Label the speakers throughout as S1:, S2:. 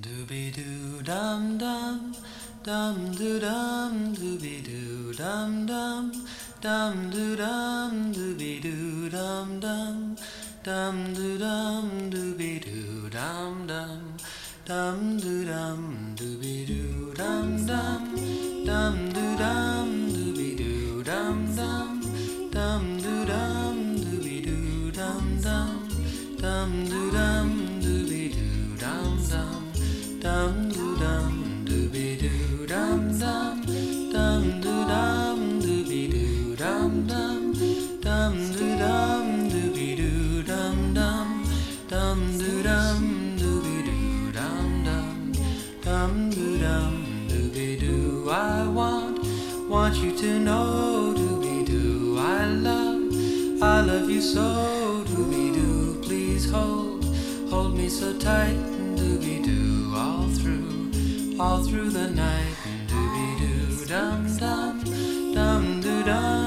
S1: Dooby doo dum dum, dum doo dum, dooby doo dum dum, dum doo dum, dooby doo dum dum, dum doo dum, dooby doo dum dum, dum doo dum, dooby doo dum dum, dum doo dum, dooby doo dum dum, dum doo dum, dooby doo dum dum, You so dooby doo please hold hold me so tight dooby doo all through all through the night. Dooby doo dum dum dum doo dum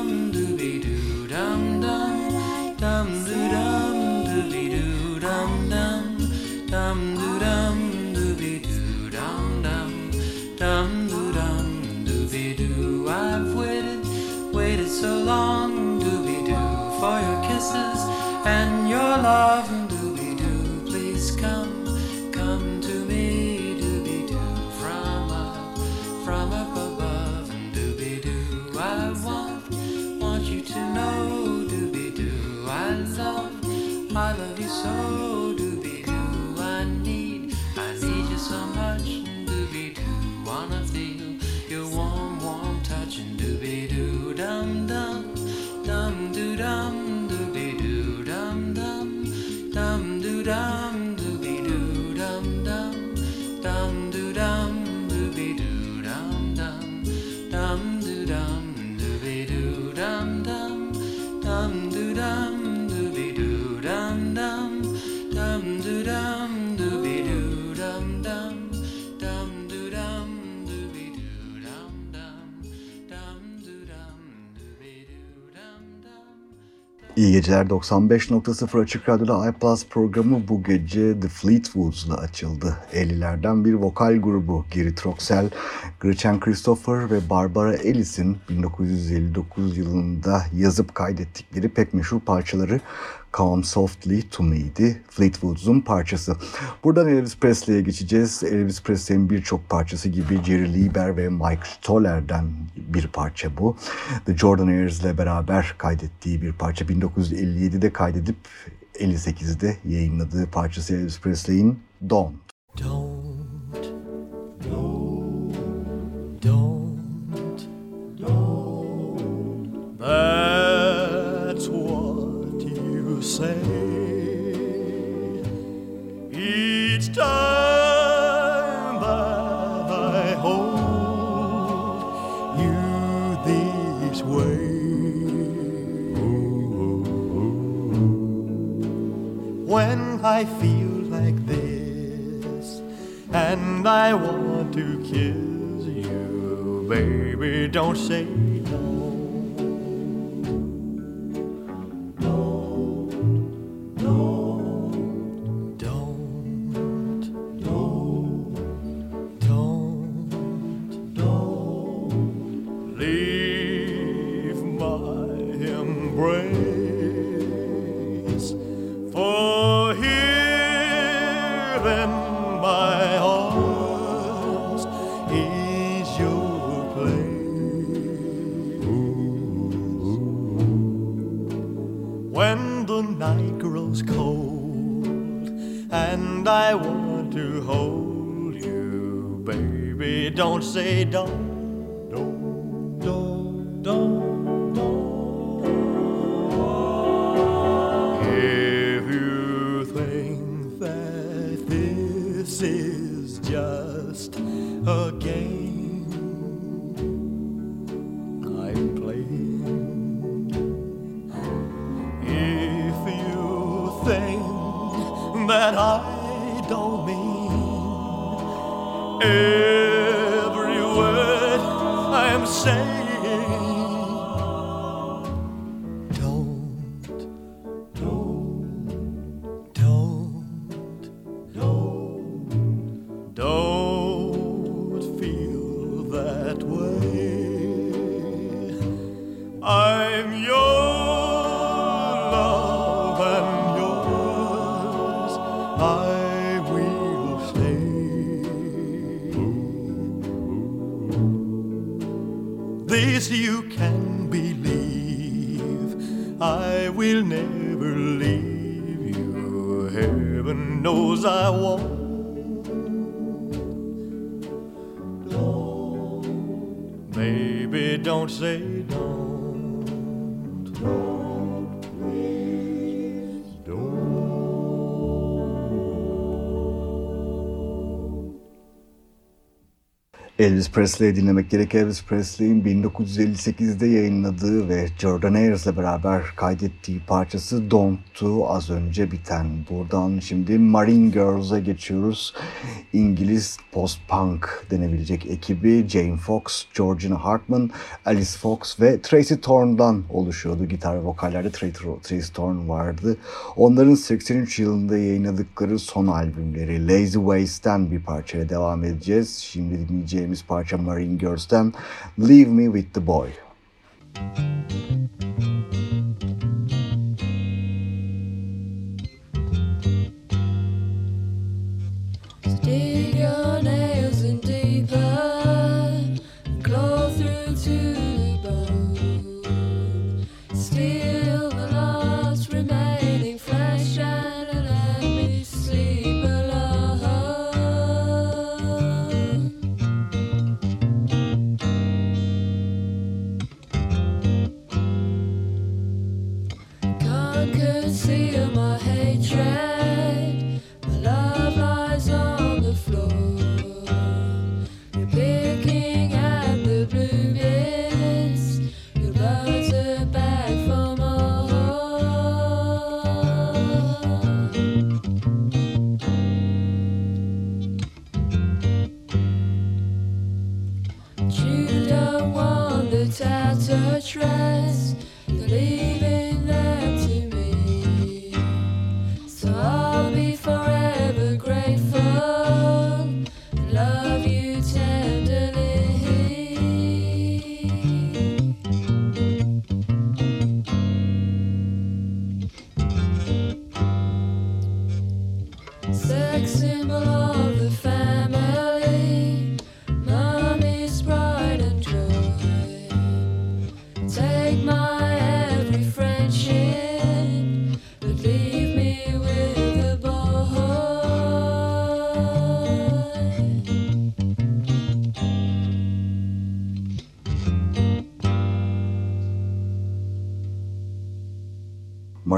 S1: dum dum dum doo dum
S2: geceler 95.0 Açık Radyo'da iPlus programı bu gece The Fleetwoods'la açıldı. 50'lerden bir vokal grubu Gary Troxell, Gretchen Christopher ve Barbara Ellis'in 1959 yılında yazıp kaydettikleri pek meşhur parçaları Come Softly To Me'di Fleetwoods'un parçası. Buradan Elvis Presley'e geçeceğiz. Elvis Presley'in birçok parçası gibi Jerry Lieber ve Mike Stoller'den bir parça bu. The Jordanaires beraber kaydettiği bir parça. 1957'de kaydedip 58'de yayınladığı parçası Elvis Presley'in Don't.
S1: Don't, I feel like this and I want to kiss you, baby, don't say say don't
S3: baby, don't say don't. Don't,
S2: Elvis Presley'i dinlemek gerek. Elvis Presley'in 1958'de yayınladığı ve Jordan Ayers'la beraber kaydettiği parçası Don't'tu az önce biten. Buradan şimdi Marine Girls'a geçiyoruz. İngiliz post-punk denebilecek ekibi Jane Fox, Georgina Hartman, Alice Fox ve Tracy Thorn'dan oluşuyordu. Gitar ve vokallerde Tracy Thorn vardı. Onların 83 yılında yayınladıkları son albümleri Lazy Waste'den bir parçaya devam edeceğiz. Şimdi dinleyeceğimiz dinleyeceğimiz parça Marine Girls'ten Leave Me With The Boy.
S4: Dig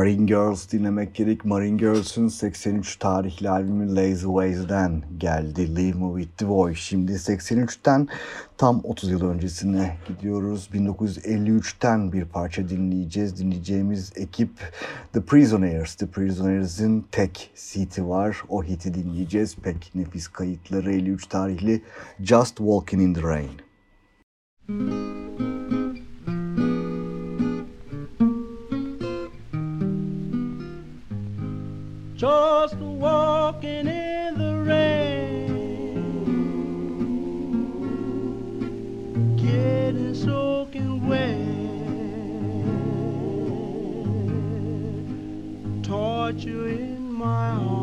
S2: Marine Girls dinlemek gerek. Marine Girls'ün 83 tarihli albümü Lazy Ways'den geldi. Leave Me With The Boy. Şimdi 83'ten tam 30 yıl öncesine gidiyoruz. 1953'ten bir parça dinleyeceğiz. Dinleyeceğimiz ekip The Prisoners. The Prisoners'ın tek hiti var. O hiti dinleyeceğiz. Pek nefis kayıtları 53 tarihli Just Walking in the Rain.
S5: Just walking in the rain, getting soaking wet, torture in my heart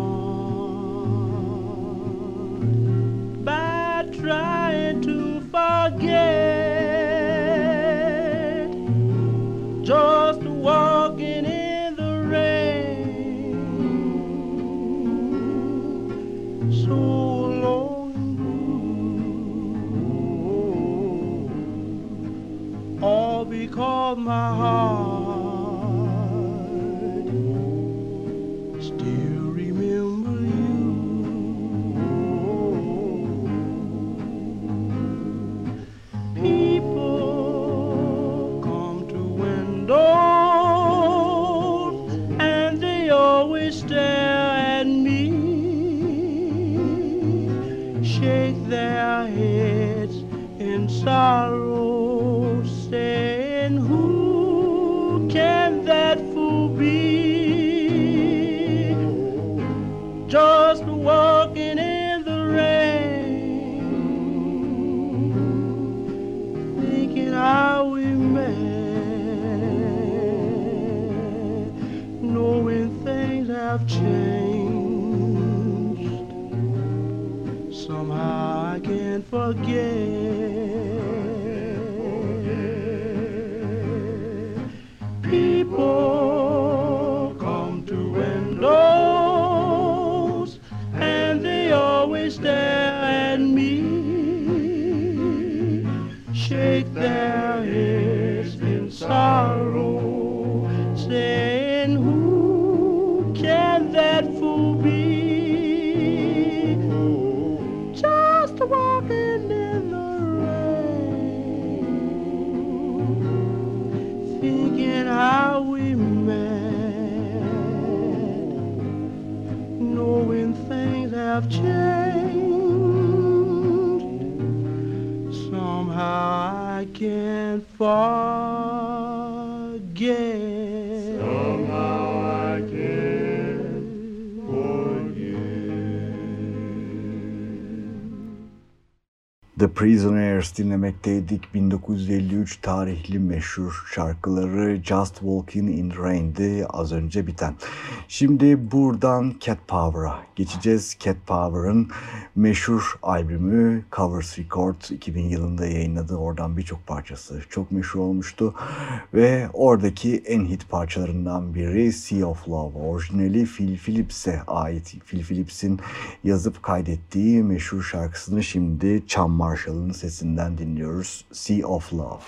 S5: all because my heart forget.
S6: The
S2: Prisoners dinlemekteydik. 1953 tarihli meşhur şarkıları Just Walking in Rain'di az önce biten. Şimdi buradan Cat Power'a geçeceğiz. Cat Power'ın meşhur albümü Covers Records 2000 yılında yayınladı. Oradan birçok parçası çok meşhur olmuştu. Ve oradaki en hit parçalarından biri Sea of Love. Orijinali Phil Phillips'e ait. Phil Phillips'in yazıp kaydettiği meşhur şarkısını şimdi Chan Marshall'ın sesinden dinliyoruz. Sea of Love.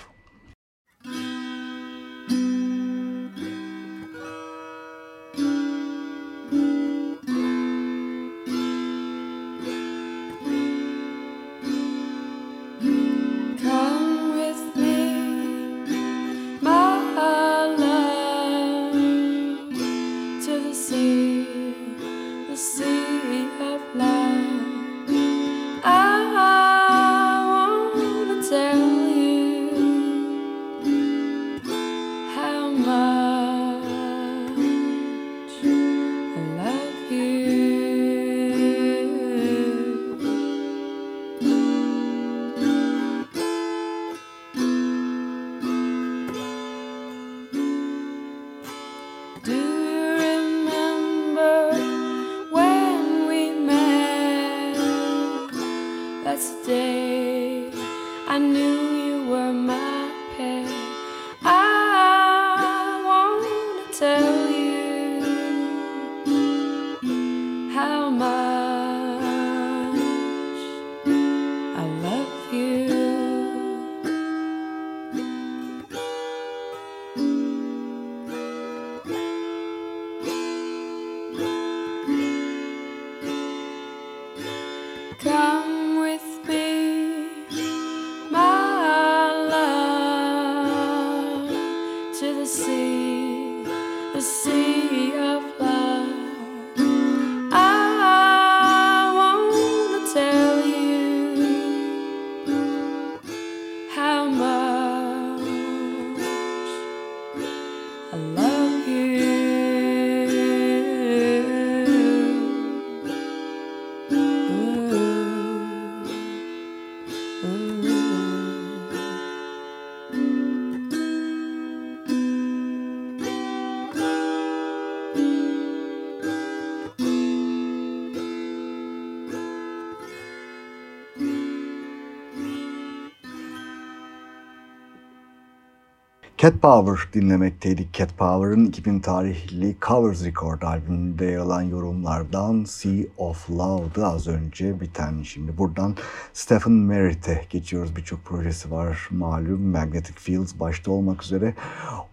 S2: Cat Power dinlemekteydik. Cat Power'ın 2000 tarihli Covers Record albümünde yer alan yorumlardan Sea of Love'dı az önce biten. Şimdi buradan Stephen Merritt'e geçiyoruz. Birçok projesi var malum Magnetic Fields başta olmak üzere.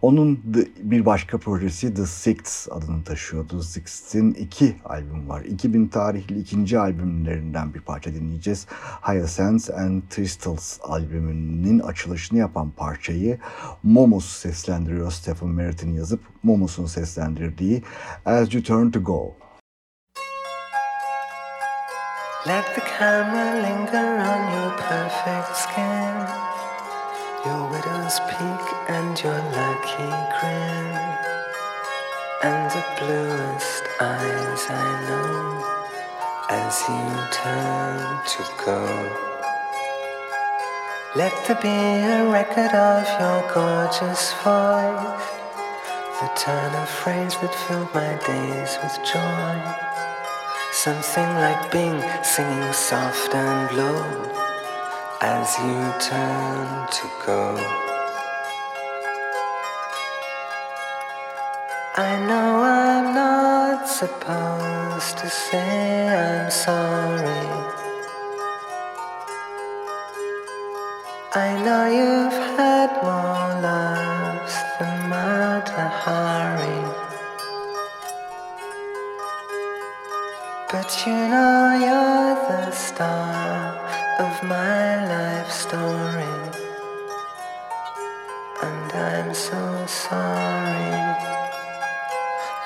S2: Onun bir başka projesi The Sixth adını taşıyordu. The Sixth'in iki albüm var. 2000 tarihli ikinci albümlerinden bir parça dinleyeceğiz. Hyacinths and Crystals albümünün açılışını yapan parçayı Momus seslendiriyor. Stephen Merritt'in yazıp Momus'un seslendirdiği As You Turn To Go.
S7: Let the camera linger on your perfect skin, your widow's peak and your lucky grin, and the bluest eyes I know as you turn to go. Let there be a record of your gorgeous voice, the turn of phrase that filled my days with joy. Something like Bing singing soft and low as you turn to go. I know I'm not supposed to say I'm sorry. I know you've had more loves than Mata Hari. But you know you're the star my life story. And I'm so sorry.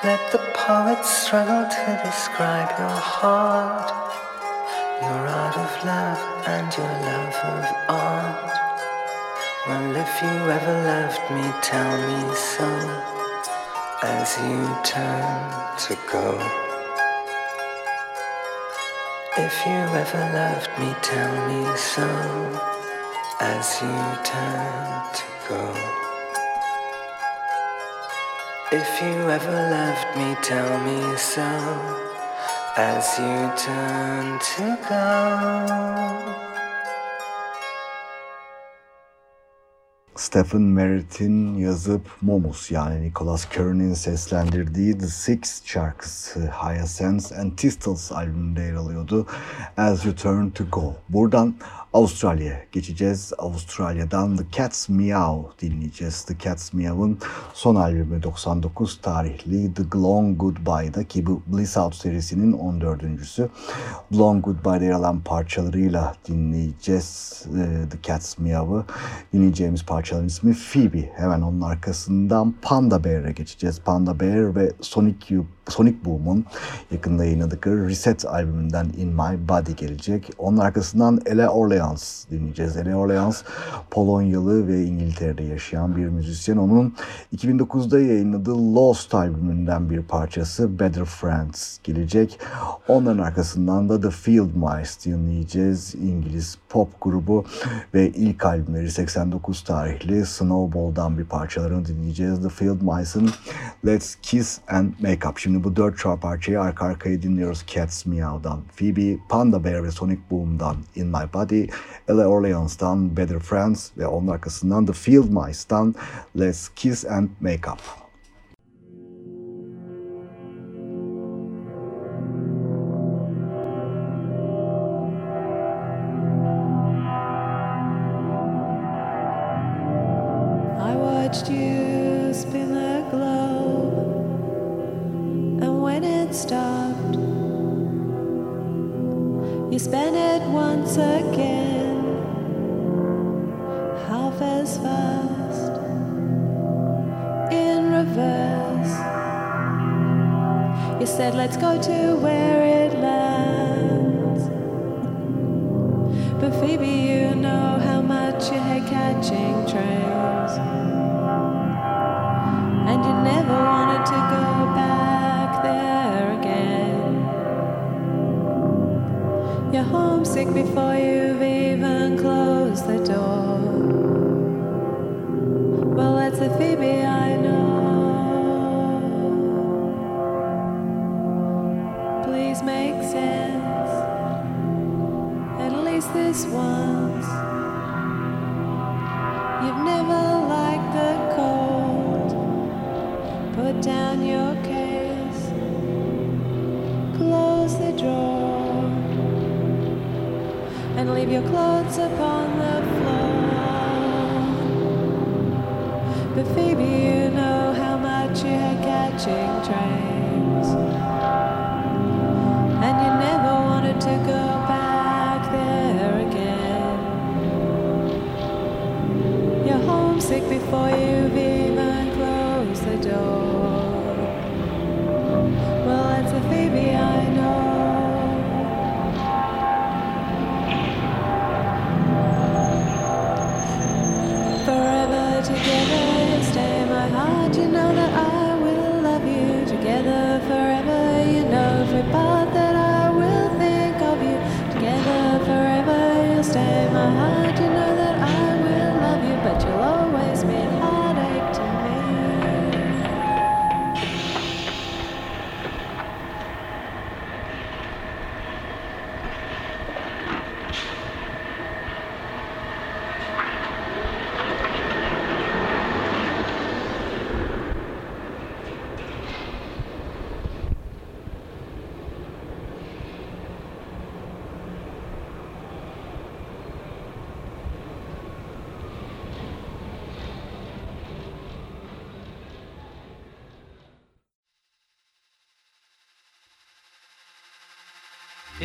S7: Let the poets struggle to describe your heart, your art of love, and your love of art. Well, if you ever loved me, tell me so as you turn to go. If you ever loved me, tell me so as you turn to go. If you ever loved me, tell me so as you turn to go.
S2: Stephen Merritt'in yazıp Momus yani Nicholas Kern'in seslendirdiği The Six şarkısı Hyacinths and Thistles albümünde yer alıyordu. As You Turn To Go. Buradan Avustralya'ya geçeceğiz. Avustralya'dan The Cat's Meow dinleyeceğiz. The Cat's Meow'un son albümü 99 tarihli The Long Goodbye'da ki bu Bliss Out serisinin 14.sü. Long Goodbye'da yer alan parçalarıyla dinleyeceğiz e, The Cat's Meow'ı. Dinleyeceğimiz parçaların ismi Phoebe. Hemen onun arkasından Panda Bear'e geçeceğiz. Panda Bear ve Sonic Youth Sonic Boom'un yakında yayınladıkları Reset albümünden In My Body gelecek. Onun arkasından Ele Orleans dinleyeceğiz. Ele Orleans Polonyalı ve İngiltere'de yaşayan bir müzisyen. Onun 2009'da yayınladığı Lost albümünden bir parçası Better Friends gelecek. Onların arkasından da The Field Mice dinleyeceğiz. İngiliz pop grubu ve ilk albümleri 89 tarihli Snowball'dan bir parçalarını dinleyeceğiz. The Field Mice'ın Let's Kiss and Make Up. Şimdi bu dört şarkı parçayı arka arkaya dinliyoruz. Cats Meow'dan, Phoebe, Panda Bear ve Sonic Boom'dan In My Body, Ella Orleans'tan Better Friends ve onun arkasından The Field Mice'dan Let's Kiss and Make Up.
S8: I watched you Let's go to where it lands. But Phoebe, you know how much you hate catching trains. And you never wanted to go back there again. You're homesick before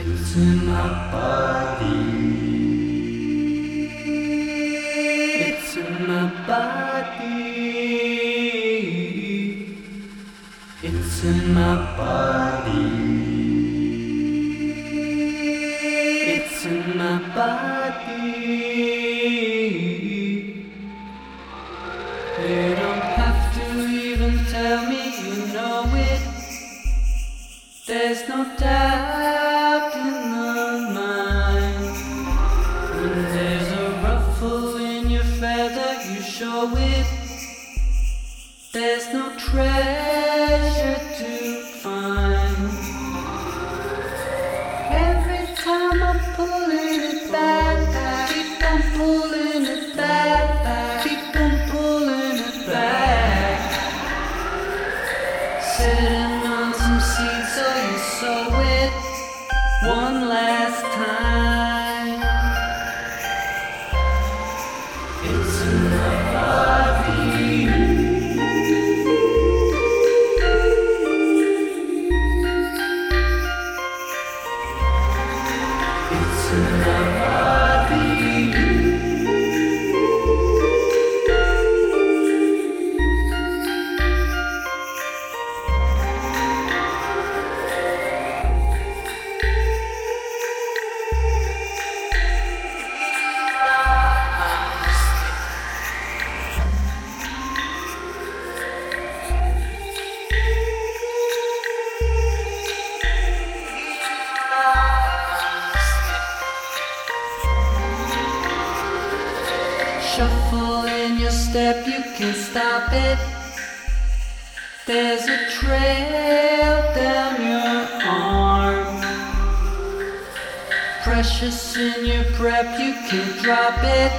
S9: It's in my body. It's in my body. It's in my body. you can drop it.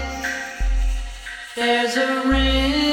S9: There's a ring.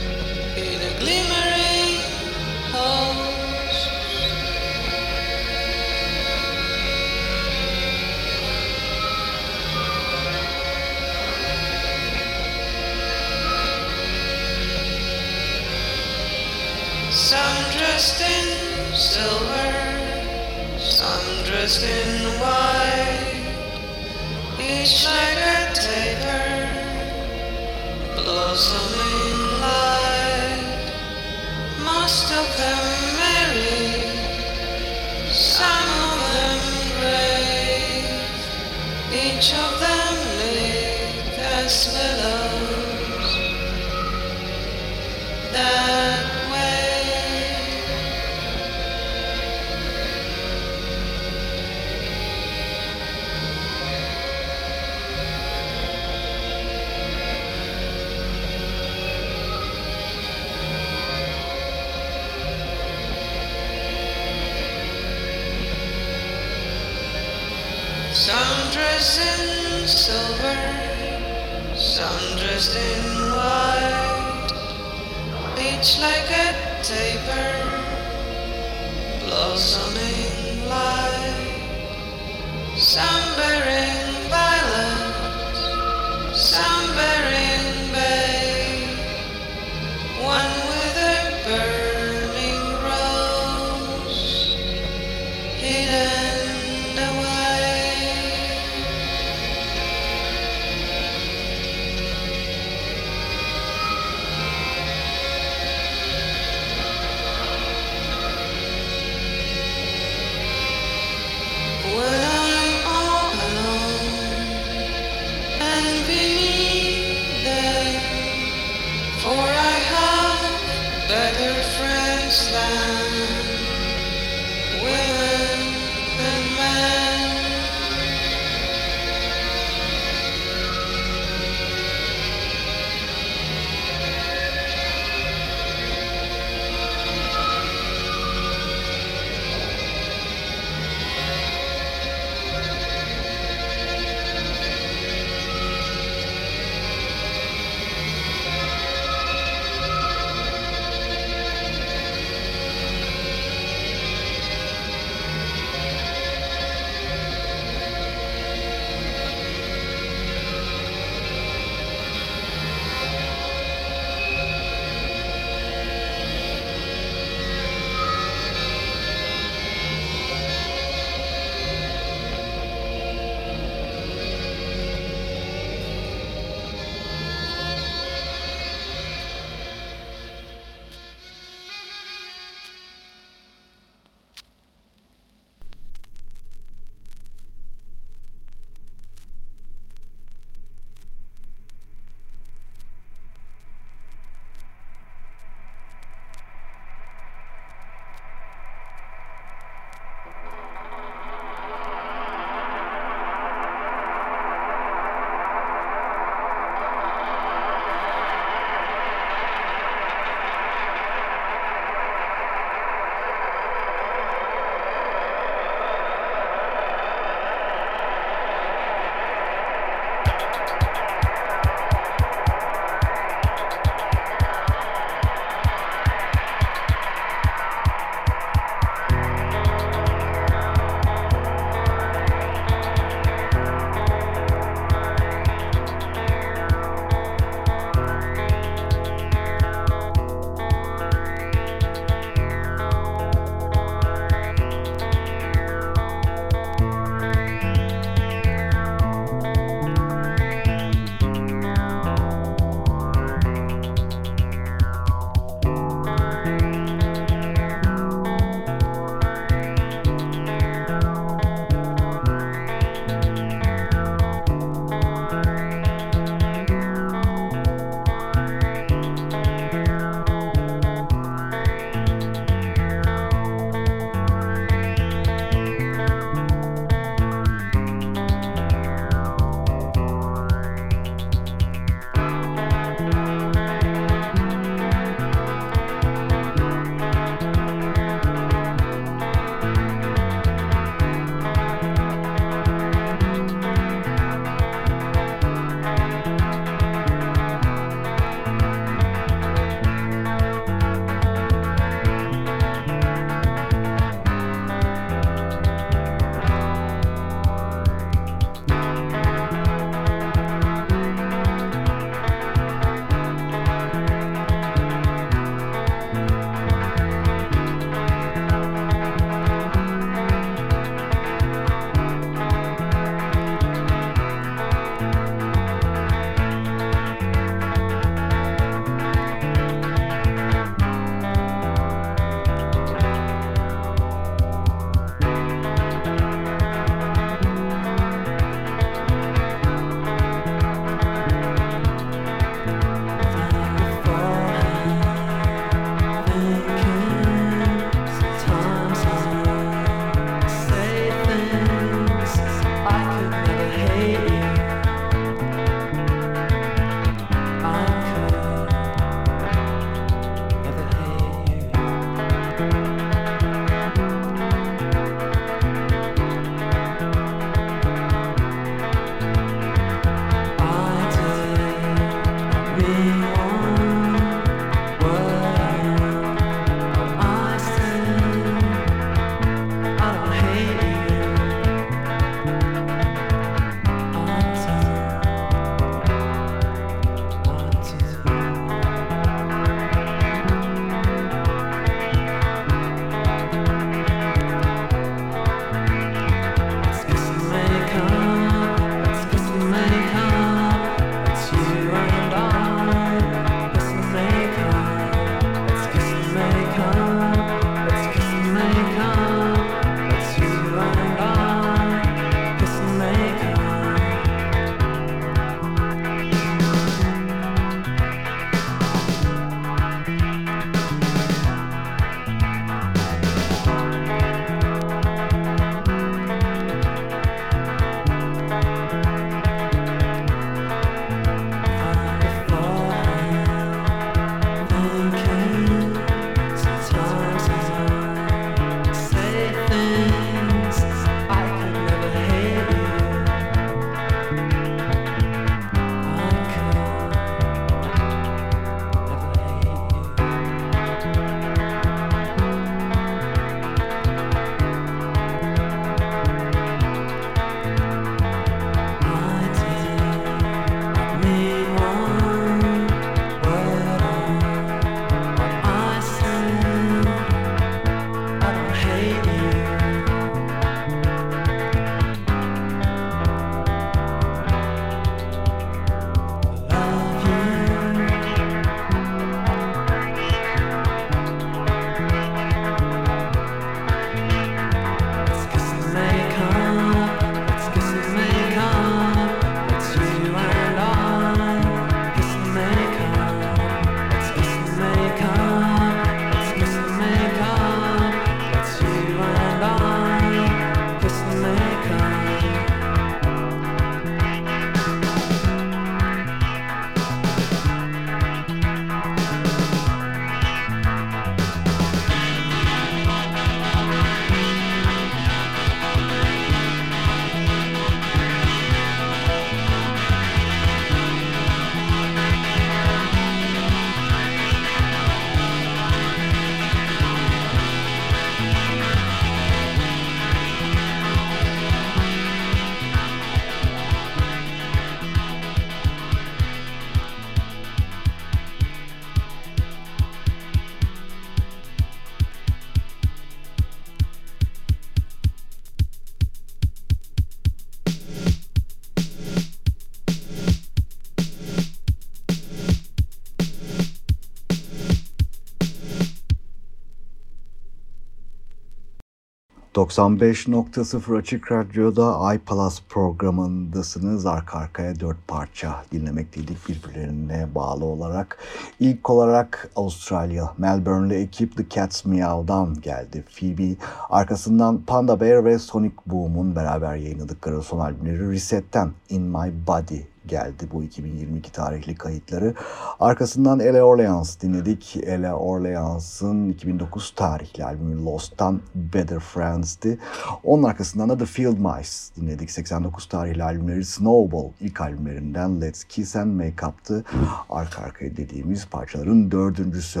S2: 95.0 Açık Radyo'da iPlus programındasınız. Arka arkaya dört parça dinlemekteydik birbirlerine bağlı olarak. İlk olarak Avustralya, Melbourne'li ekip The Cats Meow'dan geldi. Phoebe, arkasından Panda Bear ve Sonic Boom'un beraber yayınladıkları son albümleri Reset'ten In My Body geldi bu 2022 tarihli kayıtları. Arkasından Ele Orleans dinledik. Ele Orleans'ın 2009 tarihli albümü Lost'tan Better Friends'ti. Onun arkasından da The Field Mice dinledik. 89 tarihli albümleri Snowball ilk albümlerinden Let's Kiss and Make Up'tı. Arka arkaya dediğimiz parçaların dördüncüsü.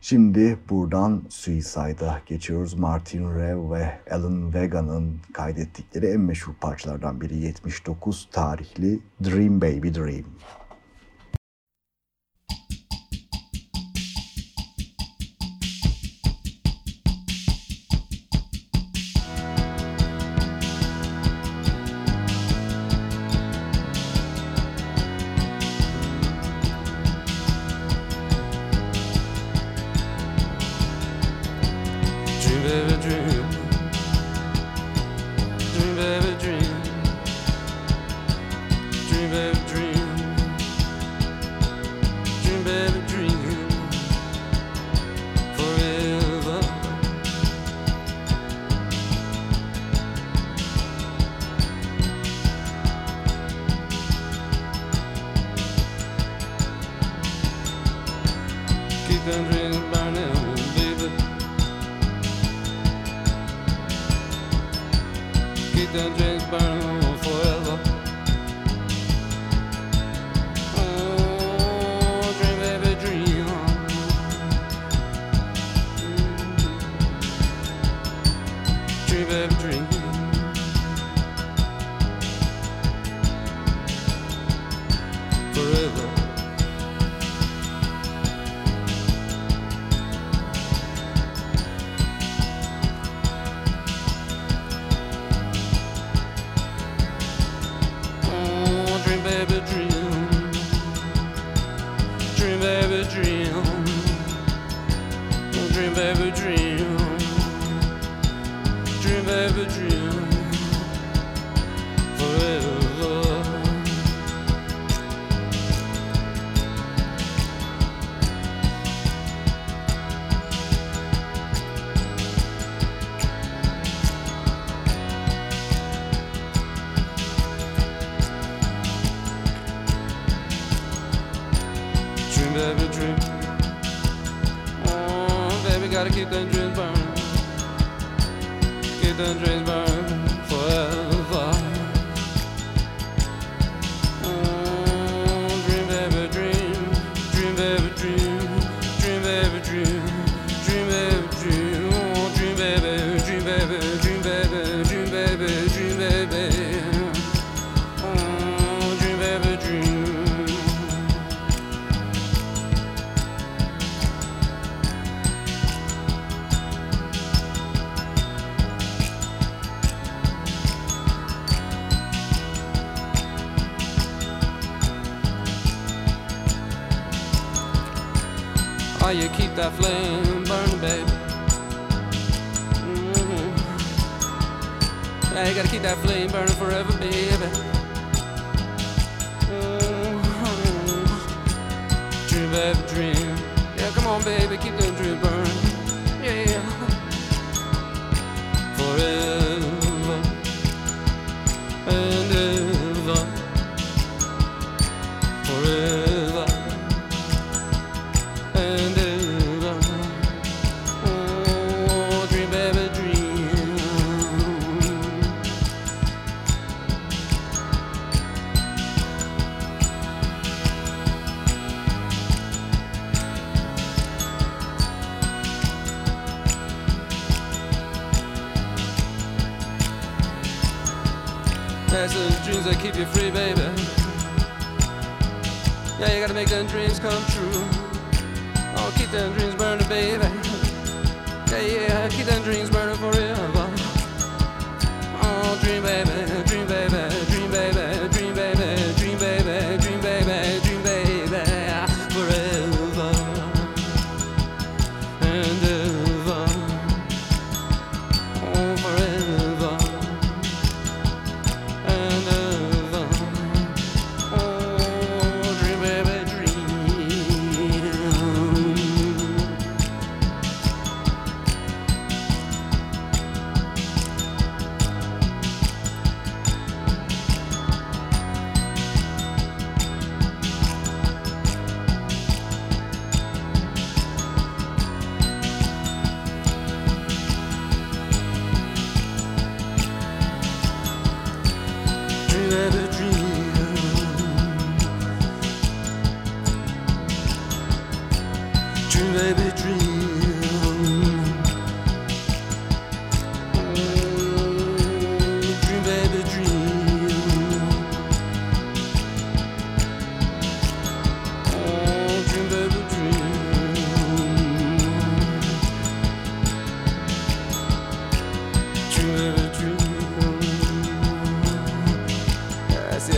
S2: Şimdi buradan Suicide'a geçiyoruz. Martin Rev ve Alan Vega'nın kaydettikleri en meşhur parçalardan biri 79 tarihli Dream Baby Dream.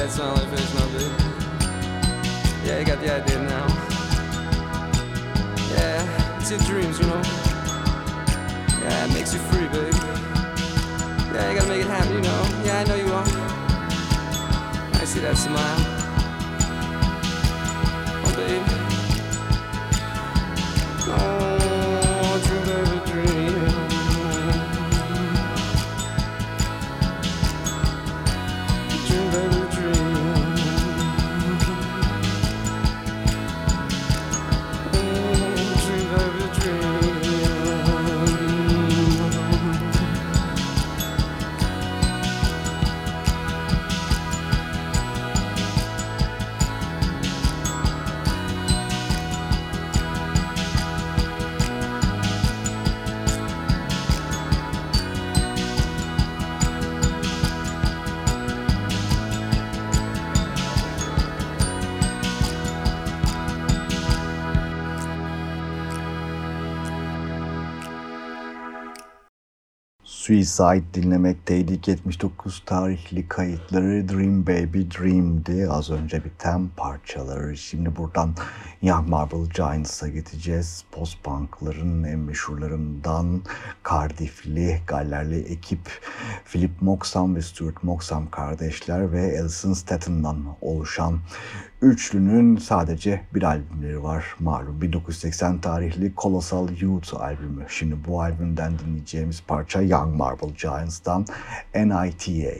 S10: It's not like I nothing. Yeah, you got the idea now. Yeah, it's your dreams, you know. Yeah, it makes you free, baby. Yeah, you gotta make it happen, you know. Yeah, I know you are. I see that smile. Oh, baby.
S2: Suicide dinlemekteydik. 79 tarihli kayıtları Dream Baby Dream'di. Az önce biten parçaları. Şimdi buradan Young Marble Giants'a gideceğiz. Post-punk'ların en meşhurlarından Cardiff'li, Gallerli ekip Philip Moxham ve Stuart Moxham kardeşler ve Alison Statton'dan oluşan üçlünün sadece bir albümleri var. Malum 1980 tarihli Colossal Youth albümü. Şimdi bu albümden dinleyeceğimiz parça Young Marble Giants'tan NITA.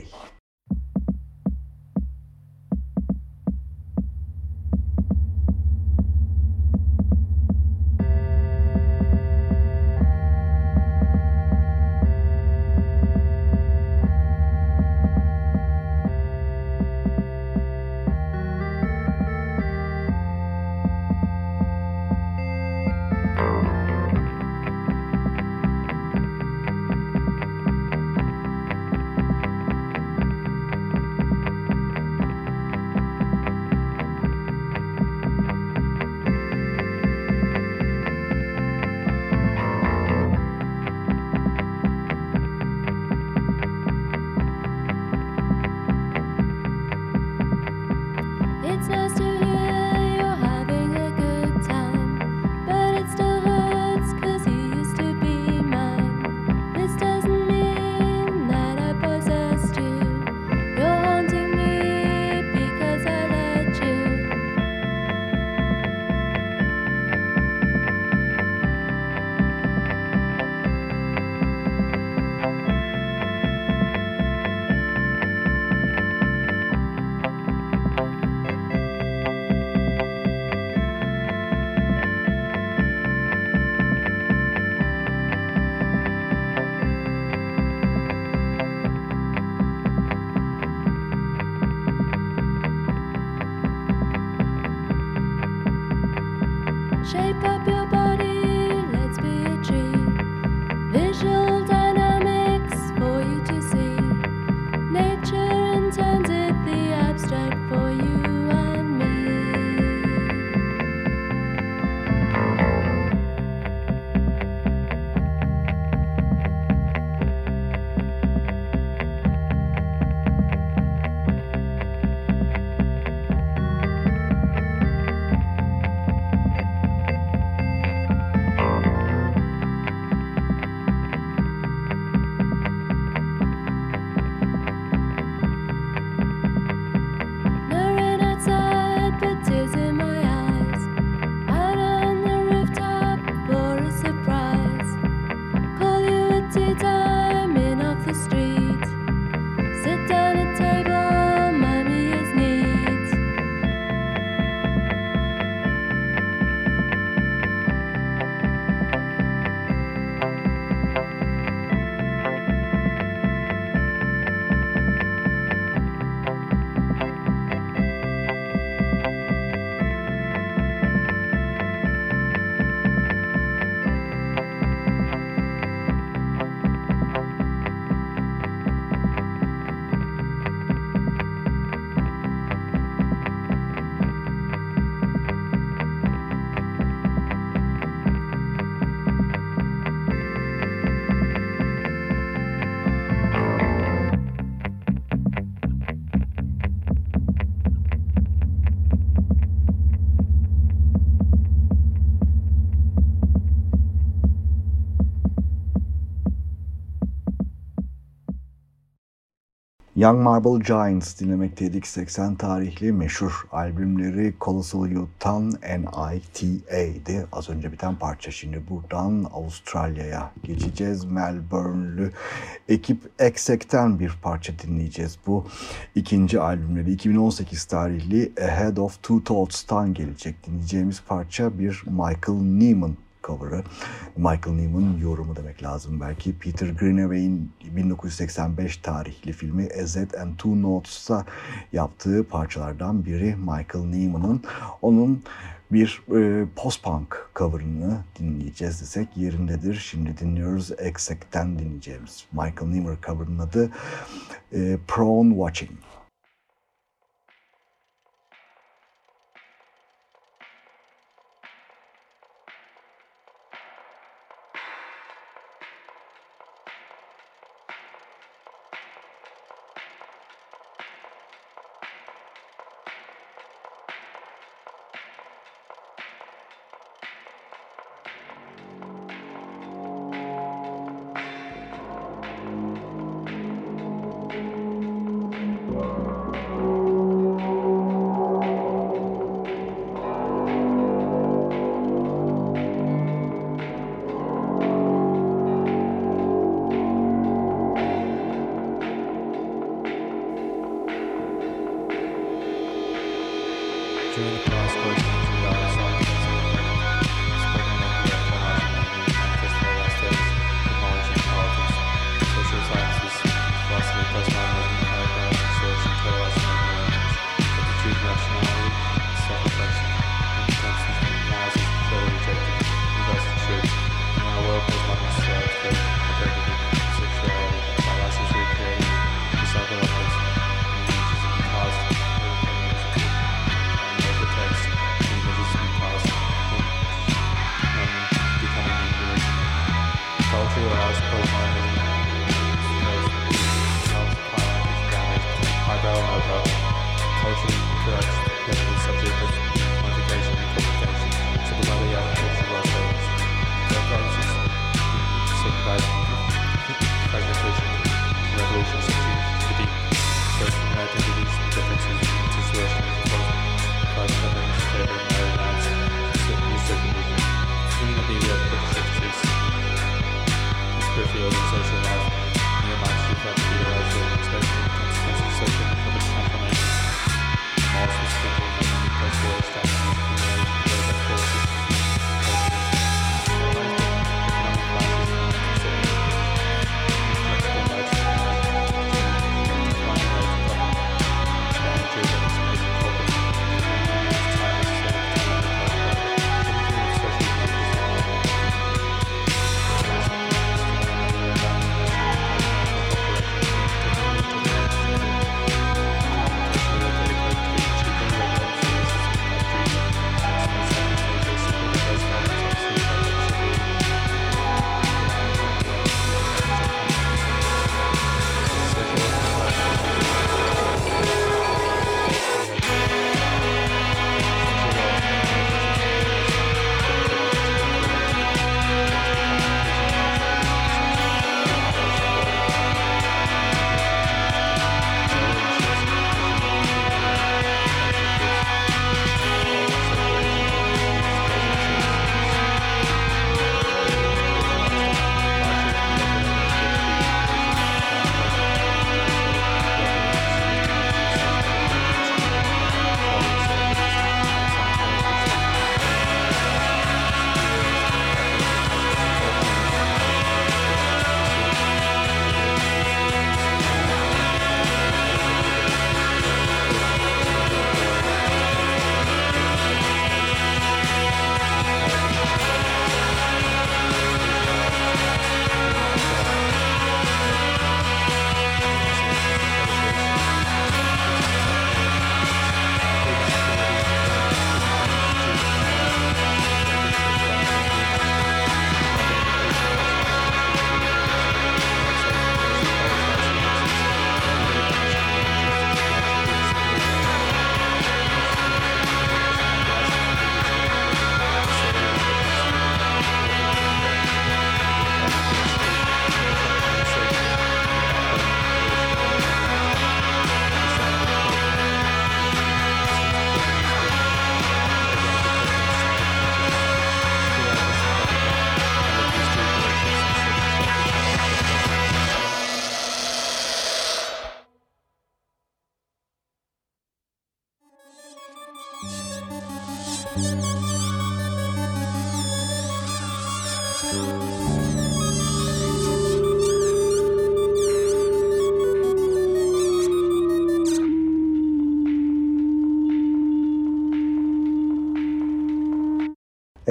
S2: Young Marble Giants dinlemekteydik. 80 tarihli meşhur albümleri Colossal Youth'tan NITA'di. Az önce biten parça şimdi buradan Avustralya'ya geçeceğiz. Melbourne'lü ekip Exec'ten bir parça dinleyeceğiz. Bu ikinci albümleri 2018 tarihli Ahead of Two Thoughts'tan gelecek. Dinleyeceğimiz parça bir Michael Nyman cover'ı. Michael Nyman yorumu demek lazım belki. Peter Greenaway'in 1985 tarihli filmi A Z and Two Notes'ta yaptığı parçalardan biri Michael Nyman'ın. Onun bir e, post-punk cover'ını dinleyeceğiz desek yerindedir. Şimdi dinliyoruz Exec'ten dinleyeceğimiz Michael Nyman cover'ının adı e, Prone Watching.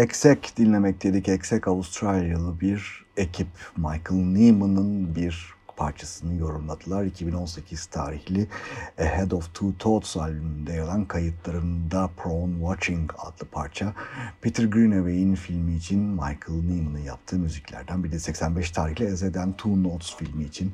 S2: Exek dinlemekteydik. Exek Avustralyalı bir ekip. Michael Neiman'ın bir parçasını yorumladılar. 2018 tarihli Ahead of Two Thoughts albümünde yer kayıtlarında Prone Watching adlı parça. Peter Greenaway'in filmi için Michael Neiman'ın yaptığı müziklerden bir de 85 tarihli Ezeden Two Notes filmi için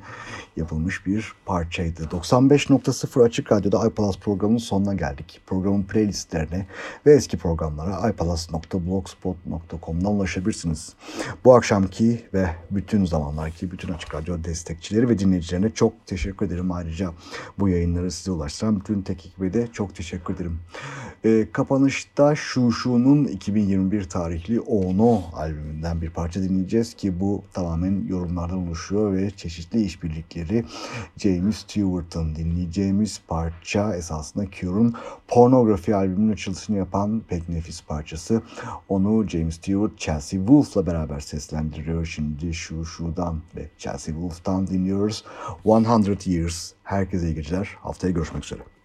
S2: yapılmış bir parçaydı. 95.0 Açık Radyo'da iPalaz programının sonuna geldik. Programın playlistlerine ve eski programlara iPalaz.blogspot.com'dan ulaşabilirsiniz. Bu akşamki ve bütün zamanlarki bütün Açık Radyo destekçileri ve dinleyicilerine çok teşekkür ederim. Ayrıca bu yayınları size ulaştıran bütün tek ekibe de çok teşekkür ederim. E, kapanışta Şuşu'nun 2021 tarihli Ono albümünden bir parça dinleyeceğiz ki bu tamamen yorumlardan oluşuyor ve çeşitli işbirlikleri James Stewart'ın dinleyeceğimiz parça esasında Cure'un Pornography albümünün açılışını yapan pek nefis parçası. Onu James Stewart Chelsea Wolf'la beraber seslendiriyor. Şimdi Şuşu'dan ve Chelsea Wolf'tan dinliyoruz. 100 Years. Herkese iyi geceler. Haftaya görüşmek üzere.